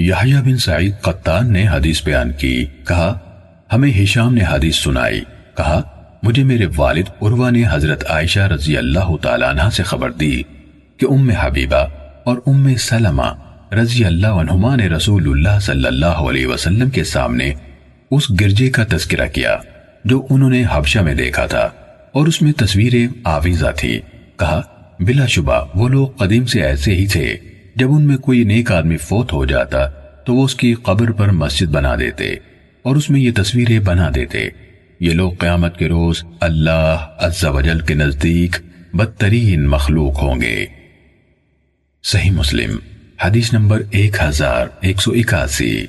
یحییٰ بن سعید قطان نے حدیث بیان کی، کہا، ہمیں ہشام نے حدیث سنائی، کہا، مجھے میرے والد عروہ نے حضرت عائشہ رضی اللہ تعالیٰ عنہ سے خبر دی کہ ام حبیبہ اور ام سلمہ رضی اللہ عنہما نے رسول اللہ صلی اللہ علیہ وسلم کے سامنے اس گرجے کا تذکرہ کیا، جو انہوں نے حبشہ میں دیکھا تھا، اور اس میں تصویریں آویزہ تھی کہا، بلا شبہ وہ لوگ قدیم سے ایسے ہی تھے۔ جب ان میں کوئی نیک آدمی فوت ہو جاتا تو وہ اس کی قبر پر مسجد بنا دیتے اور اس میں یہ تصویریں بنا دیتے۔ یہ لوگ قیامت کے روز اللہ عز و جل کے نزدیک بدترین مخلوق ہوں گے۔ صحیح مسلم، حدیث نمبر ایک ہزار ایک سو اکاسی۔